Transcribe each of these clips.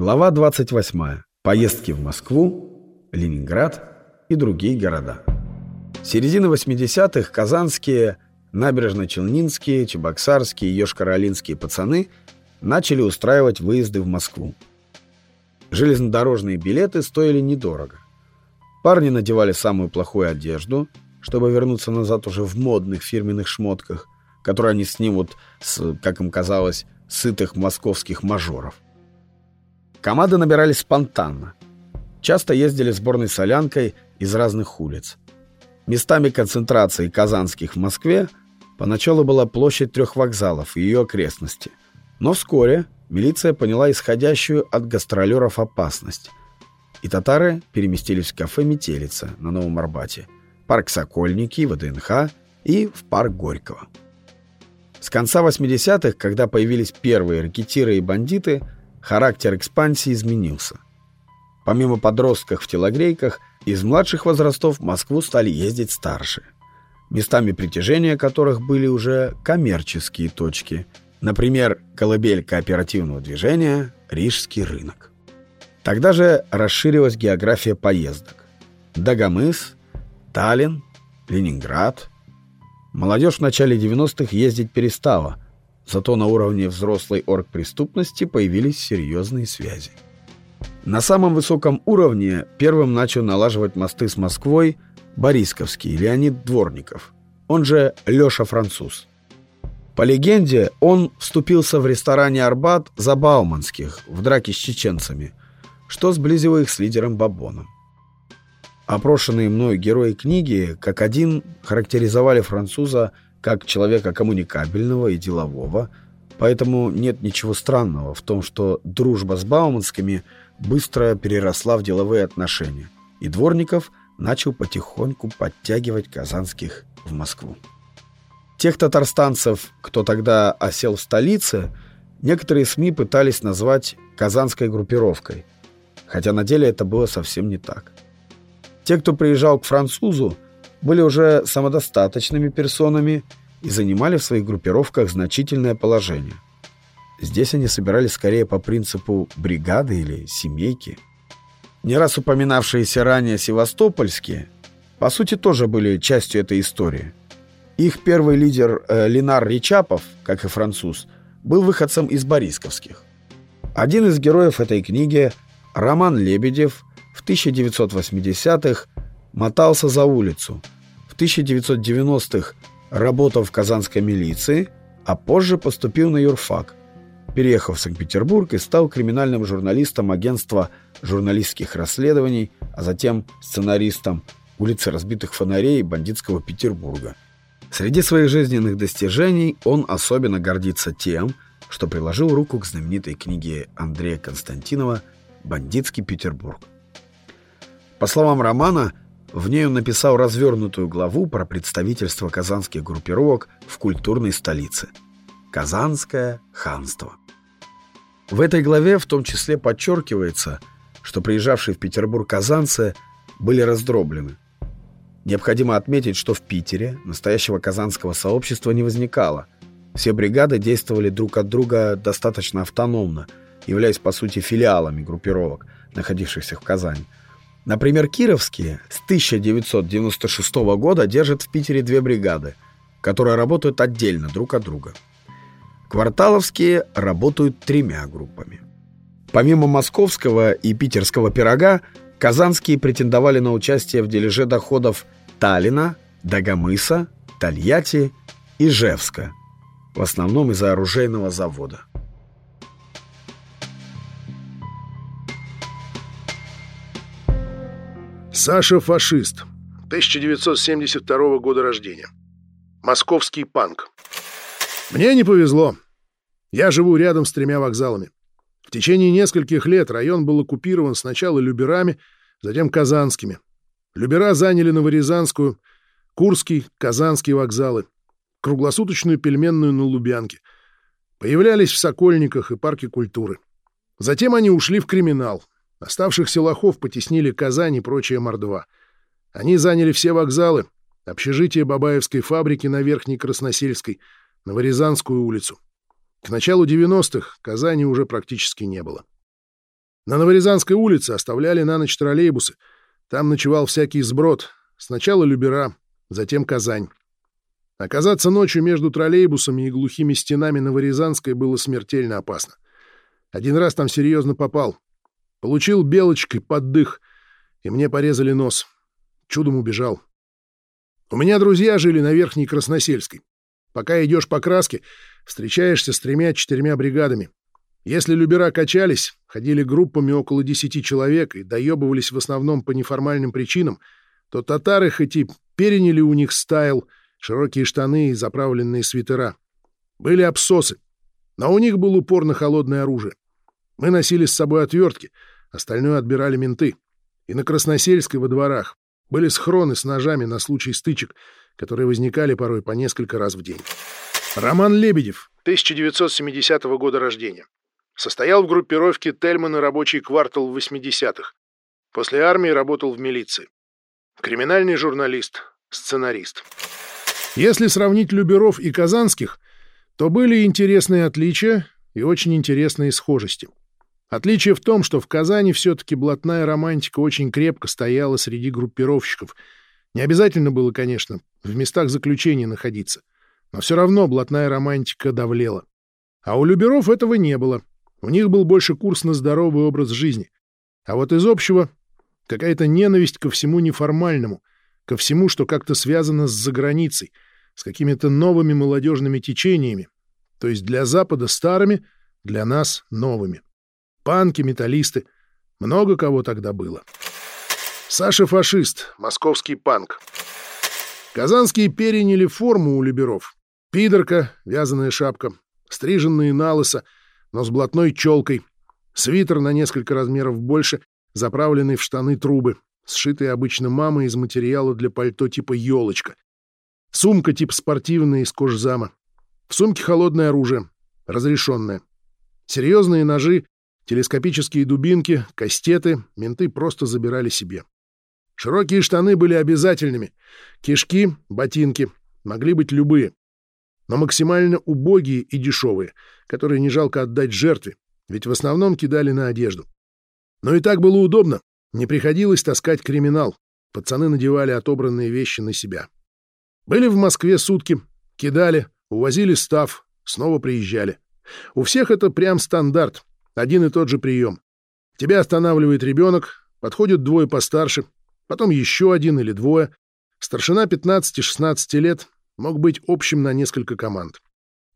Глава 28. Поездки в Москву, Ленинград и другие города. Середина 80-х казанские, набережно-челнинские, чебоксарские и ёшкар-олинские пацаны начали устраивать выезды в Москву. Железнодорожные билеты стоили недорого. Парни надевали самую плохую одежду, чтобы вернуться назад уже в модных фирменных шмотках, которые они снимут с, как им казалось, сытых московских мажоров. Команды набирались спонтанно. Часто ездили сборной солянкой из разных улиц. Местами концентрации казанских в Москве поначалу была площадь трех вокзалов и ее окрестности. Но вскоре милиция поняла исходящую от гастролеров опасность. И татары переместились в кафе «Метелица» на Новом Арбате, парк «Сокольники», ВДНХ и в парк Горького. С конца 80-х, когда появились первые ракетиры и бандиты – характер экспансии изменился. Помимо подростков в телогрейках, из младших возрастов в Москву стали ездить старшие, местами притяжения которых были уже коммерческие точки, например, колыбель кооперативного движения «Рижский рынок». Тогда же расширилась география поездок. Дагомыс, Таллин, Ленинград. Молодежь в начале 90-х ездить перестала – Зато на уровне взрослой оргпреступности появились серьезные связи. На самом высоком уровне первым начал налаживать мосты с Москвой Борисковский Леонид Дворников, он же Леша Француз. По легенде, он вступился в ресторане «Арбат» за Бауманских в драке с чеченцами, что сблизило их с лидером Бабоном. Опрошенные мною герои книги, как один, характеризовали француза – как человека коммуникабельного и делового, поэтому нет ничего странного в том, что дружба с Бауманскими быстро переросла в деловые отношения, и Дворников начал потихоньку подтягивать казанских в Москву. Тех татарстанцев, кто тогда осел в столице, некоторые СМИ пытались назвать казанской группировкой, хотя на деле это было совсем не так. Те, кто приезжал к французу, были уже самодостаточными персонами и занимали в своих группировках значительное положение. Здесь они собирались скорее по принципу бригады или семейки. Не раз упоминавшиеся ранее севастопольские, по сути, тоже были частью этой истории. Их первый лидер э, Ленар Ричапов, как и француз, был выходцем из Борисковских. Один из героев этой книги, Роман Лебедев, в 1980-х мотался за улицу. В 1990-х работал в казанской милиции, а позже поступил на юрфак. Переехал в Санкт-Петербург и стал криминальным журналистом агентства журналистских расследований, а затем сценаристом «Улицы разбитых фонарей» бандитского Петербурга. Среди своих жизненных достижений он особенно гордится тем, что приложил руку к знаменитой книге Андрея Константинова «Бандитский Петербург». По словам романа, в ней он написал развернутую главу про представительство казанских группировок в культурной столице – Казанское ханство. В этой главе в том числе подчеркивается, что приезжавшие в Петербург казанцы были раздроблены. Необходимо отметить, что в Питере настоящего казанского сообщества не возникало. Все бригады действовали друг от друга достаточно автономно, являясь по сути филиалами группировок, находившихся в Казани – Например, Кировские с 1996 года держат в Питере две бригады, которые работают отдельно друг от друга. Кварталовские работают тремя группами. Помимо московского и питерского пирога, казанские претендовали на участие в дележе доходов Таллина, Дагомыса, Тольятти и Жевска, в основном из-за оружейного завода. Саша фашист. 1972 года рождения. Московский панк. Мне не повезло. Я живу рядом с тремя вокзалами. В течение нескольких лет район был оккупирован сначала люберами, затем казанскими. Любера заняли Новорязанскую, Курский, Казанский вокзалы, круглосуточную пельменную на Лубянке. Появлялись в Сокольниках и парке культуры. Затем они ушли в криминал — Оставшихся лохов потеснили Казань и прочая Мордва. Они заняли все вокзалы, общежитие Бабаевской фабрики на Верхней Красносельской, Новорязанскую улицу. К началу 90-х Казани уже практически не было. На Новорязанской улице оставляли на ночь троллейбусы. Там ночевал всякий сброд. Сначала Любера, затем Казань. Оказаться ночью между троллейбусами и глухими стенами Новорязанской было смертельно опасно. Один раз там серьезно попал. Получил белочкой под дых, и мне порезали нос. Чудом убежал. У меня друзья жили на Верхней Красносельской. Пока идешь по краске, встречаешься с тремя-четырьмя бригадами. Если любера качались, ходили группами около десяти человек и доебывались в основном по неформальным причинам, то татары хоть и переняли у них стайл, широкие штаны и заправленные свитера. Были обсосы, но у них был упор на холодное оружие. Мы носили с собой отвертки, остальное отбирали менты. И на Красносельской во дворах были схроны с ножами на случай стычек, которые возникали порой по несколько раз в день. Роман Лебедев, 1970 года рождения. Состоял в группировке Тельман и рабочий квартал в 80-х. После армии работал в милиции. Криминальный журналист, сценарист. Если сравнить Люберов и Казанских, то были интересные отличия и очень интересные схожести. Отличие в том, что в Казани все-таки блатная романтика очень крепко стояла среди группировщиков. Не обязательно было, конечно, в местах заключения находиться. Но все равно блатная романтика давлела. А у Люберов этого не было. У них был больше курс на здоровый образ жизни. А вот из общего — какая-то ненависть ко всему неформальному, ко всему, что как-то связано с заграницей, с какими-то новыми молодежными течениями, то есть для Запада старыми, для нас новыми. Панки, металлисты, много кого тогда было. Саша фашист, московский панк. Казанские переняли форму у либеров. Пидорка, вязаная шапка, стриженные на лысо — но с блатной челкой, свитер на несколько размеров больше, заправленный в штаны трубы, сшитый обычно мамой из материала для пальто типа елочка, сумка типа спортивная из кожзама, в сумке холодное оружие, разрешенное, серьезные ножи, телескопические дубинки, кастеты менты просто забирали себе. Широкие штаны были обязательными, кишки, ботинки могли быть любые но максимально убогие и дешевые, которые не жалко отдать жертве, ведь в основном кидали на одежду. Но и так было удобно, не приходилось таскать криминал, пацаны надевали отобранные вещи на себя. Были в Москве сутки, кидали, увозили став, снова приезжали. У всех это прям стандарт, один и тот же прием. Тебя останавливает ребенок, подходят двое постарше, потом еще один или двое. Старшина 15-16 лет мог быть общим на несколько команд.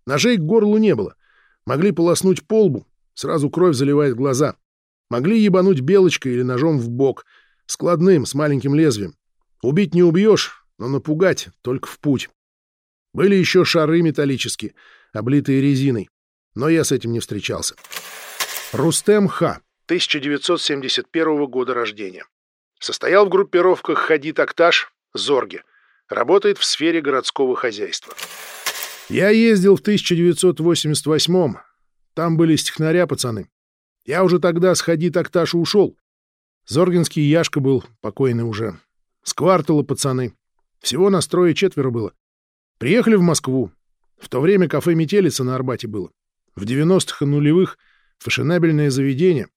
Ножей к горлу не было. Могли полоснуть по лбу, сразу кровь заливает глаза. Могли ебануть белочкой или ножом в бок, складным, с маленьким лезвием. Убить не убьешь, но напугать только в путь. Были еще шары металлические, облитые резиной, но я с этим не встречался. Рустем Ха, 1971 года рождения. Состоял в группировках «Хади Такташ», «Зорге», Работает в сфере городского хозяйства. Я ездил в 1988-м. Там были стихнаря пацаны. Я уже тогда с ходи такташа ушел. Зоргинский Яшка был покойный уже. С квартала пацаны. Всего на строе четверо было. Приехали в Москву. В то время кафе «Метелица» на Арбате было. В 90-х и нулевых фashionабельное заведение.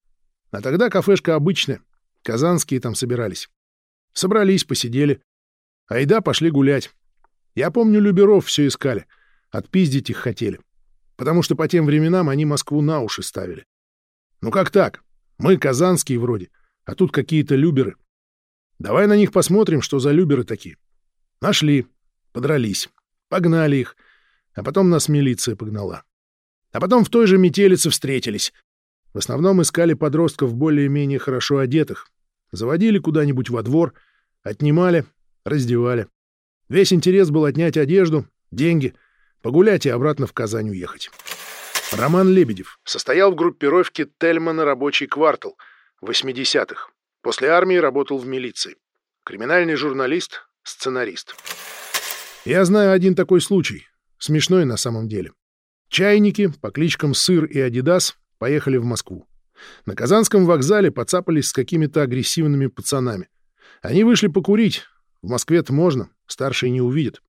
А тогда кафешка обычная. Казанские там собирались. Собрались, посидели. Айда, пошли гулять. Я помню, Люберов все искали. Отпиздить их хотели. Потому что по тем временам они Москву на уши ставили. Ну как так? Мы казанские вроде, а тут какие-то люберы. Давай на них посмотрим, что за люберы такие. Нашли, подрались, погнали их, а потом нас милиция погнала. А потом в той же метелице встретились. В основном искали подростков более-менее хорошо одетых. Заводили куда-нибудь во двор, отнимали, Раздевали. Весь интерес был отнять одежду, деньги, погулять и обратно в Казань уехать. Роман Лебедев состоял в группировке Тельмана «Рабочий квартал» в 80-х. После армии работал в милиции. Криминальный журналист, сценарист. Я знаю один такой случай. Смешной на самом деле. Чайники по кличкам Сыр и Адидас поехали в Москву. На Казанском вокзале поцапались с какими-то агрессивными пацанами. Они вышли покурить, в Москве-то можно, старшие не увидят.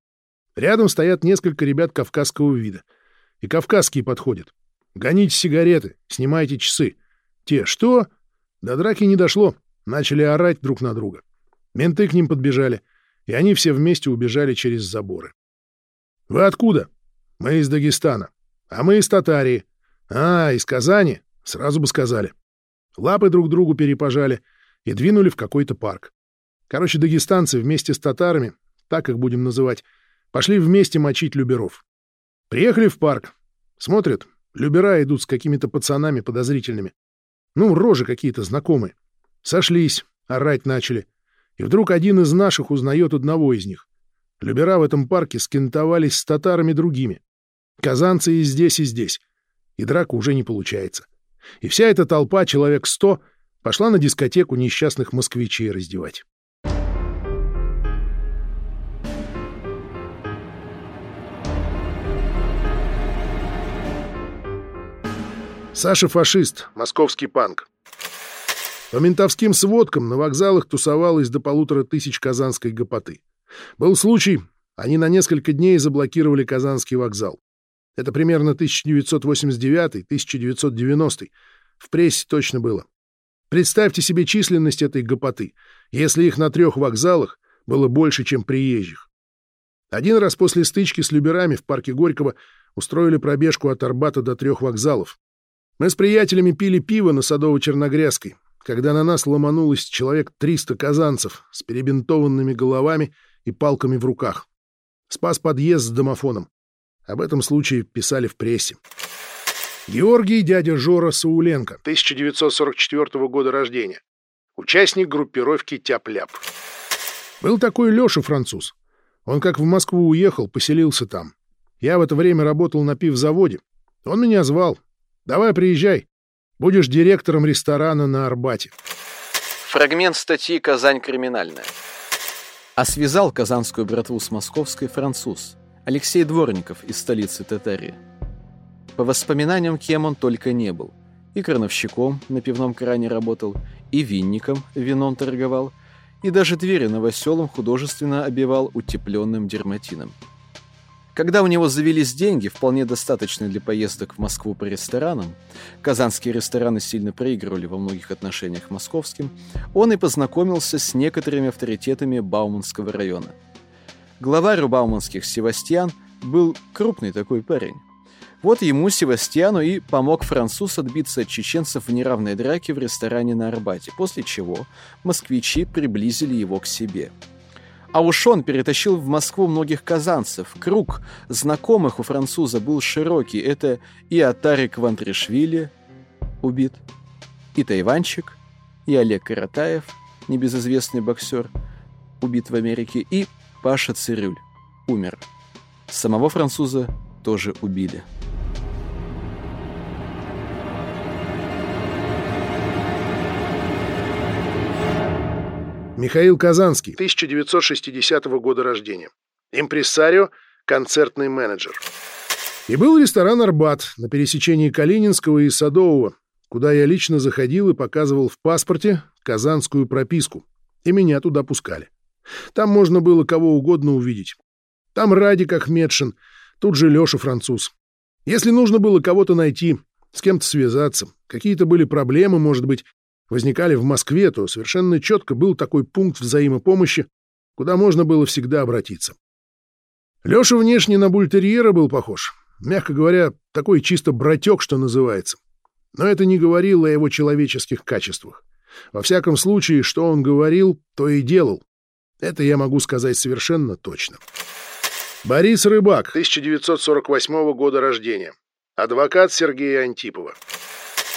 Рядом стоят несколько ребят кавказского вида. И кавказские подходят. Гоните сигареты, снимайте часы. Те, что? До драки не дошло, начали орать друг на друга. Менты к ним подбежали, и они все вместе убежали через заборы. «Вы откуда?» «Мы из Дагестана. А мы из Татарии. А, из Казани?» Сразу бы сказали. Лапы друг другу перепожали и двинули в какой-то парк. Короче, дагестанцы вместе с татарами, так их будем называть, пошли вместе мочить люберов. Приехали в парк. Смотрят, любера идут с какими-то пацанами подозрительными. Ну, рожи какие-то знакомые. Сошлись, орать начали. И вдруг один из наших узнает одного из них. Любера в этом парке скинтовались с татарами другими. Казанцы и здесь, и здесь. И драка уже не получается. И вся эта толпа, человек сто, пошла на дискотеку несчастных москвичей раздевать. Саша фашист, московский панк. По ментовским сводкам на вокзалах тусовалось до полутора тысяч казанской гопоты. Был случай, они на несколько дней заблокировали Казанский вокзал. Это примерно 1989-1990. В прессе точно было. Представьте себе численность этой гопоты, если их на трех вокзалах было больше, чем приезжих. Один раз после стычки с люберами в парке Горького устроили пробежку от Арбата до трех вокзалов. Мы с приятелями пили пиво на Садово-Черногрязской, когда на нас ломанулось человек 300 казанцев с перебинтованными головами и палками в руках. Спас подъезд с домофоном. Об этом случае писали в прессе. Георгий дядя Жора Сауленко, 1944 года рождения. Участник группировки «Тяп-ляп». Был такой Леша француз. Он как в Москву уехал, поселился там. Я в это время работал на пивзаводе. Он меня звал. Давай приезжай. Будешь директором ресторана на Арбате. Фрагмент статьи «Казань криминальная». А связал казанскую братву с московской француз Алексей Дворников из столицы Татарии. По воспоминаниям, кем он только не был. И крановщиком на пивном кране работал, и винником вином торговал, и даже двери новоселом художественно обивал утепленным дерматином. Когда у него завелись деньги, вполне достаточные для поездок в Москву по ресторанам, казанские рестораны сильно проигрывали во многих отношениях московским, он и познакомился с некоторыми авторитетами Бауманского района. Главарь Бауманских Севастьян был крупный такой парень. Вот ему, Севастьяну, и помог француз отбиться от чеченцев в неравной драке в ресторане на Арбате, после чего москвичи приблизили его к себе – а уж он перетащил в Москву многих казанцев. Круг знакомых у француза был широкий. Это и Атарик Вантришвили, убит, и Тайванчик, и Олег Каратаев, небезызвестный боксер, убит в Америке, и Паша Цирюль, умер. Самого француза тоже убили. Михаил Казанский, 1960 года рождения. Импрессарио, концертный менеджер. И был ресторан «Арбат» на пересечении Калининского и Садового, куда я лично заходил и показывал в паспорте казанскую прописку, и меня туда пускали. Там можно было кого угодно увидеть. Там Радик Ахмедшин, тут же Леша француз. Если нужно было кого-то найти, с кем-то связаться, какие-то были проблемы, может быть, возникали в Москве, то совершенно четко был такой пункт взаимопомощи, куда можно было всегда обратиться. Леша внешне на бультерьера был похож. Мягко говоря, такой чисто братек, что называется. Но это не говорило о его человеческих качествах. Во всяком случае, что он говорил, то и делал. Это я могу сказать совершенно точно. Борис Рыбак, 1948 года рождения. Адвокат Сергея Антипова.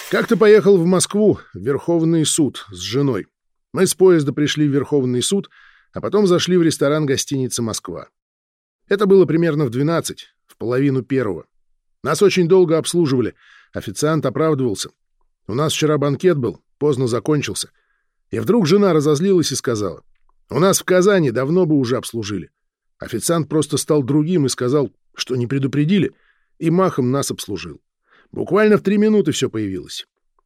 Как-то поехал в Москву, в Верховный суд, с женой. Мы с поезда пришли в Верховный суд, а потом зашли в ресторан гостиницы «Москва». Это было примерно в 12, в половину первого. Нас очень долго обслуживали. Официант оправдывался. У нас вчера банкет был, поздно закончился. И вдруг жена разозлилась и сказала, «У нас в Казани давно бы уже обслужили». Официант просто стал другим и сказал, что не предупредили, и махом нас обслужил. Буквально в три минуты все появилось.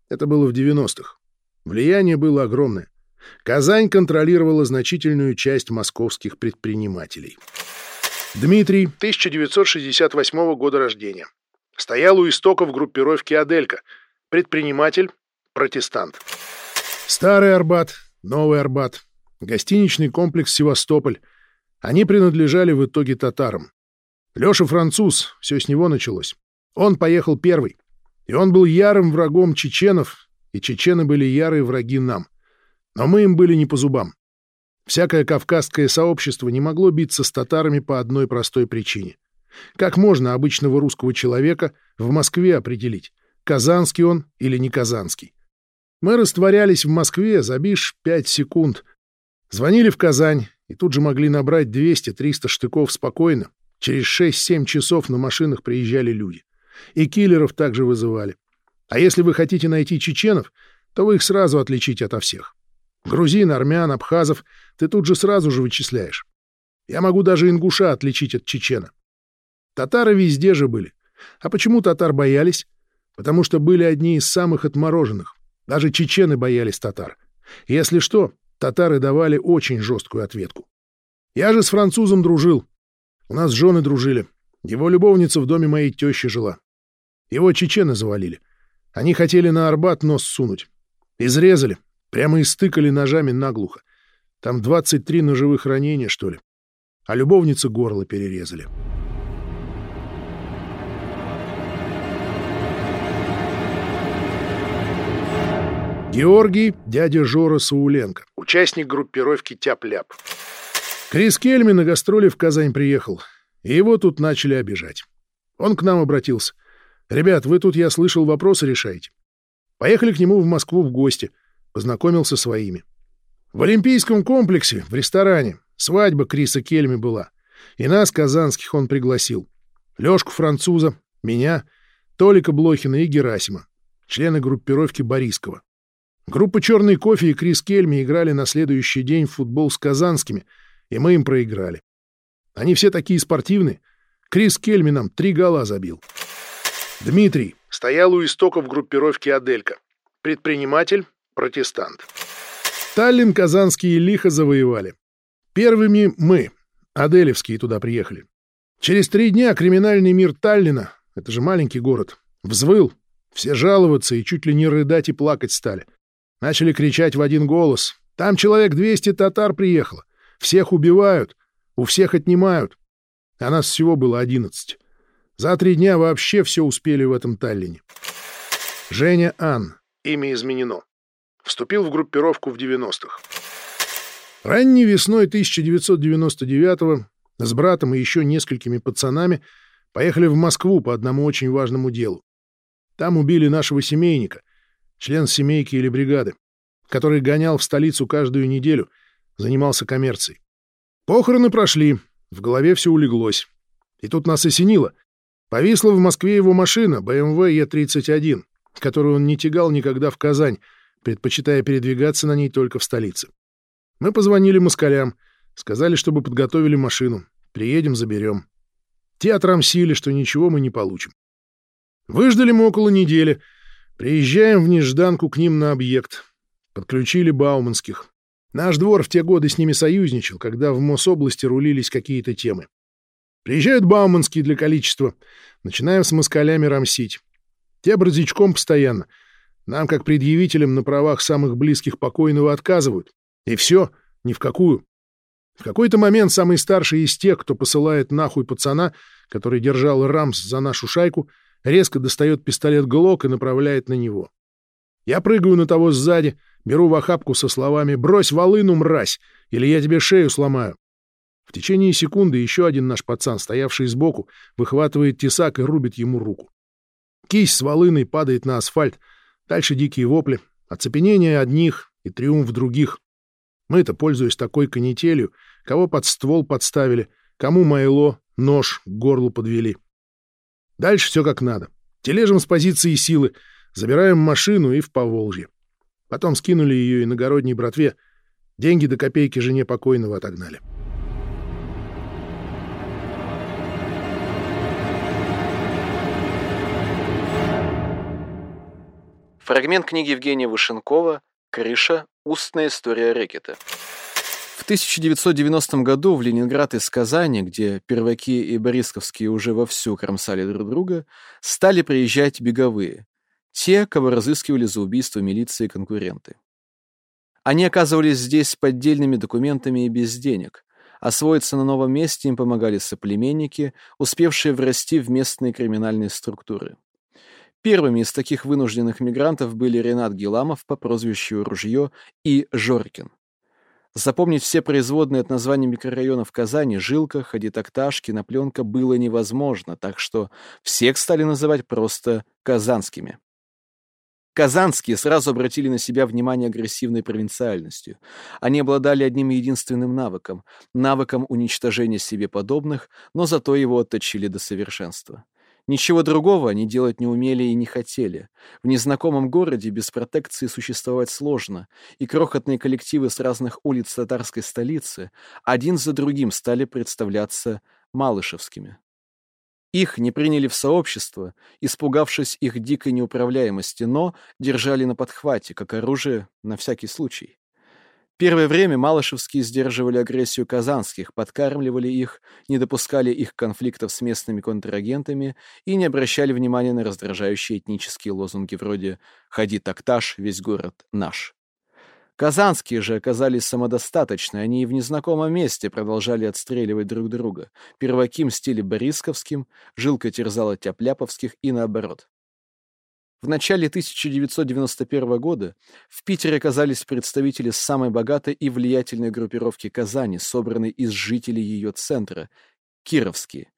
Это было в 90-х. Влияние было огромное. Казань контролировала значительную часть московских предпринимателей. Дмитрий, 1968 года рождения. Стоял у истоков группировки «Аделька». Предприниматель, протестант. Старый Арбат, Новый Арбат, гостиничный комплекс «Севастополь». Они принадлежали в итоге татарам. Леша француз, все с него началось. Он поехал первый. И он был ярым врагом чеченов, и чечены были ярые враги нам. Но мы им были не по зубам. Всякое кавказское сообщество не могло биться с татарами по одной простой причине. Как можно обычного русского человека в Москве определить, казанский он или не казанский? Мы растворялись в Москве за бишь пять секунд. Звонили в Казань и тут же могли набрать 200-300 штыков спокойно. Через 6-7 часов на машинах приезжали люди. И киллеров также вызывали. А если вы хотите найти чеченов, то вы их сразу отличите ото всех. Грузин, армян, абхазов ты тут же сразу же вычисляешь. Я могу даже ингуша отличить от чечена. Татары везде же были. А почему татар боялись? Потому что были одни из самых отмороженных. Даже чечены боялись татар. Если что, татары давали очень жесткую ответку. Я же с французом дружил. У нас жены дружили. Его любовница в доме моей тещи жила. Его чечены завалили. Они хотели на Арбат нос сунуть. Изрезали. Прямо истыкали ножами наглухо. Там 23 ножевых ранения, что ли. А любовницы горло перерезали. Георгий, дядя Жора Сауленко, участник группировки «Тяп-ляп». Крис Кельми на гастроли в Казань приехал, и его тут начали обижать. Он к нам обратился. «Ребят, вы тут, я слышал, вопросы решаете». Поехали к нему в Москву в гости, познакомился своими. В Олимпийском комплексе, в ресторане, свадьба Криса Кельми была. И нас, казанских, он пригласил. Лёшку француза, меня, Толика Блохина и Герасима, члены группировки Борискова. Группа «Черный кофе» и Крис Кельми играли на следующий день в футбол с казанскими, и мы им проиграли. Они все такие спортивные. Крис Кельми нам три гола забил. Дмитрий стоял у истоков группировки «Аделька». Предприниматель, протестант. Таллин казанские лихо завоевали. Первыми мы, Аделевские, туда приехали. Через три дня криминальный мир Таллина, это же маленький город, взвыл. Все жаловаться и чуть ли не рыдать и плакать стали. Начали кричать в один голос. Там человек 200 татар приехало. Всех убивают, у всех отнимают. А нас всего было 11. За три дня вообще все успели в этом Таллине. Женя Ан. Имя изменено. Вступил в группировку в 90-х. Ранней весной 1999-го с братом и еще несколькими пацанами поехали в Москву по одному очень важному делу. Там убили нашего семейника — член семейки или бригады, который гонял в столицу каждую неделю, занимался коммерцией. Похороны прошли, в голове все улеглось. И тут нас осенило. Повисла в Москве его машина, BMW E31, которую он не тягал никогда в Казань, предпочитая передвигаться на ней только в столице. Мы позвонили москалям, сказали, чтобы подготовили машину. Приедем, заберем. Те отрамсили, что ничего мы не получим. Выждали мы около недели — Приезжаем в Нежданку к ним на объект. Подключили Бауманских. Наш двор в те годы с ними союзничал, когда в Мособласти рулились какие-то темы. Приезжают Бауманские для количества. Начинаем с москалями рамсить. Те бродзичком постоянно. Нам, как предъявителям на правах самых близких покойного, отказывают. И все, ни в какую. В какой-то момент самый старший из тех, кто посылает нахуй пацана, который держал рамс за нашу шайку, резко достает пистолет ГЛОК и направляет на него. Я прыгаю на того сзади, беру в охапку со словами «Брось волыну, мразь, или я тебе шею сломаю». В течение секунды еще один наш пацан, стоявший сбоку, выхватывает тесак и рубит ему руку. Кисть с волыной падает на асфальт, дальше дикие вопли, оцепенение одних и триумф других. Мы-то, пользуясь такой канителью, кого под ствол подставили, кому майло, нож к горлу подвели. Дальше все как надо. Тележим с позиции силы, забираем машину и в Поволжье. Потом скинули ее иногородней братве. Деньги до копейки жене покойного отогнали. Фрагмент книги Евгения Вышенкова «Крыша. Устная история рэкета». В 1990 году в Ленинград из Казани, где перваки и борисковские уже вовсю кромсали друг друга, стали приезжать беговые, те, кого разыскивали за убийство милиции конкуренты. Они оказывались здесь с поддельными документами и без денег. Освоиться на новом месте им помогали соплеменники, успевшие врасти в местные криминальные структуры. Первыми из таких вынужденных мигрантов были Ренат Геламов по прозвищу Ружье и Жоркин. Запомнить все производные от названий микрорайонов Казани Жилка, Ходитакташ, Кинопленка было невозможно, так что всех стали называть просто казанскими. Казанские сразу обратили на себя внимание агрессивной провинциальностью. Они обладали одним единственным навыком — навыком уничтожения себе подобных, но зато его отточили до совершенства. Ничего другого они делать не умели и не хотели. В незнакомом городе без протекции существовать сложно, и крохотные коллективы с разных улиц татарской столицы один за другим стали представляться малышевскими. Их не приняли в сообщество, испугавшись их дикой неуправляемости, но держали на подхвате, как оружие на всякий случай. Первое время Малышевские сдерживали агрессию казанских, подкармливали их, не допускали их конфликтов с местными контрагентами и не обращали внимания на раздражающие этнические лозунги вроде «Ходи такташ, весь город наш». Казанские же оказались самодостаточны, они и в незнакомом месте продолжали отстреливать друг друга. Перваки мстили Борисковским, Жилка терзала Тяпляповских и наоборот. В начале 1991 года в Питере оказались представители самой богатой и влиятельной группировки Казани, собранной из жителей ее центра – Кировские.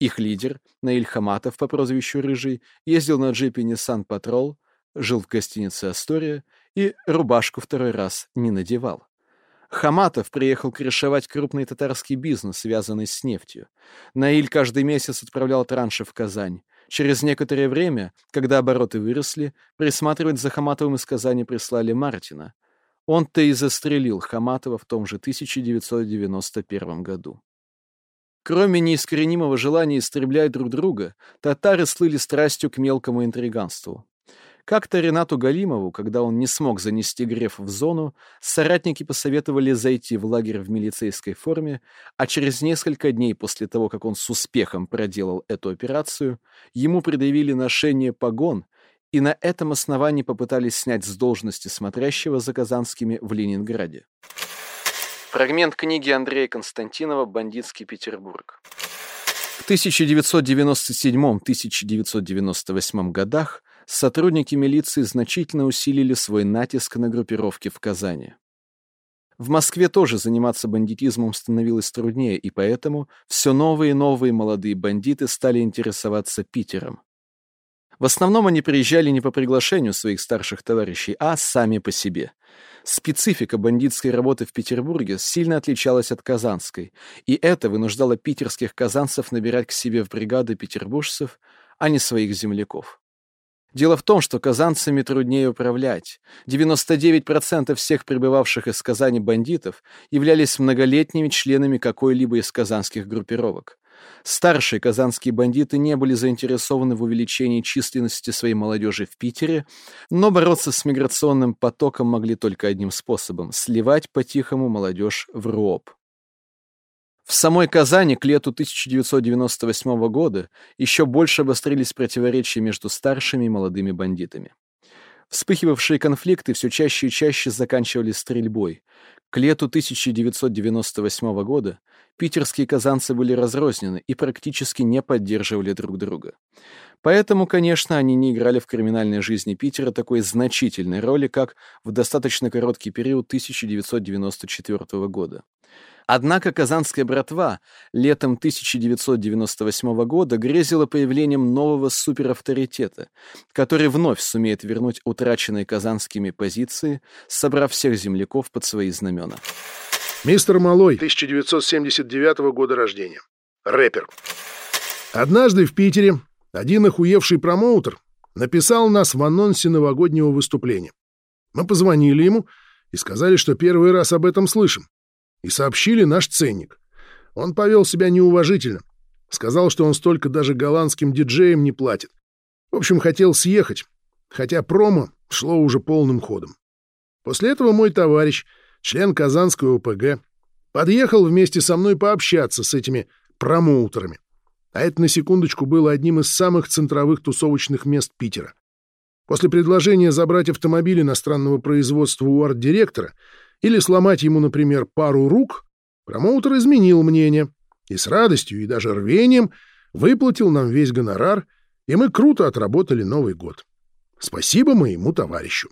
Их лидер, Наиль Хаматов по прозвищу Рыжий, ездил на джипе Nissan Patrol, жил в гостинице «Астория» и рубашку второй раз не надевал. Хаматов приехал крышевать крупный татарский бизнес, связанный с нефтью. Наиль каждый месяц отправлял транши в Казань. Через некоторое время, когда обороты выросли, присматривать за Хаматовым из Казани прислали Мартина. Он-то и застрелил Хаматова в том же 1991 году. Кроме неискоренимого желания истреблять друг друга, татары слыли страстью к мелкому интриганству. Как-то Ренату Галимову, когда он не смог занести Греф в зону, соратники посоветовали зайти в лагерь в милицейской форме, а через несколько дней после того, как он с успехом проделал эту операцию, ему предъявили ношение погон и на этом основании попытались снять с должности смотрящего за Казанскими в Ленинграде. Фрагмент книги Андрея Константинова «Бандитский Петербург». В 1997-1998 годах сотрудники милиции значительно усилили свой натиск на группировки в Казани. В Москве тоже заниматься бандитизмом становилось труднее, и поэтому все новые и новые молодые бандиты стали интересоваться Питером. В основном они приезжали не по приглашению своих старших товарищей, а сами по себе. Специфика бандитской работы в Петербурге сильно отличалась от казанской, и это вынуждало питерских казанцев набирать к себе в бригады петербуржцев, а не своих земляков. Дело в том, что казанцами труднее управлять. 99% всех прибывавших из Казани бандитов являлись многолетними членами какой-либо из казанских группировок. Старшие казанские бандиты не были заинтересованы в увеличении численности своей молодежи в Питере, но бороться с миграционным потоком могли только одним способом – сливать по-тихому молодежь в РУОП. В самой Казани к лету 1998 года еще больше обострились противоречия между старшими и молодыми бандитами. Вспыхивавшие конфликты все чаще и чаще заканчивались стрельбой. К лету 1998 года питерские казанцы были разрознены и практически не поддерживали друг друга. Поэтому, конечно, они не играли в криминальной жизни Питера такой значительной роли, как в достаточно короткий период 1994 года. Однако казанская братва летом 1998 года грезила появлением нового суперавторитета, который вновь сумеет вернуть утраченные казанскими позиции, собрав всех земляков под свои знамена. Мистер Малой, 1979 года рождения. Рэпер. Однажды в Питере один охуевший промоутер написал нас в анонсе новогоднего выступления. Мы позвонили ему и сказали, что первый раз об этом слышим и сообщили наш ценник. Он повел себя неуважительно. Сказал, что он столько даже голландским диджеям не платит. В общем, хотел съехать, хотя промо шло уже полным ходом. После этого мой товарищ, член Казанской ОПГ, подъехал вместе со мной пообщаться с этими промоутерами. А это, на секундочку, было одним из самых центровых тусовочных мест Питера. После предложения забрать автомобиль иностранного производства у арт-директора или сломать ему, например, пару рук, промоутер изменил мнение и с радостью и даже рвением выплатил нам весь гонорар, и мы круто отработали Новый год. Спасибо моему товарищу.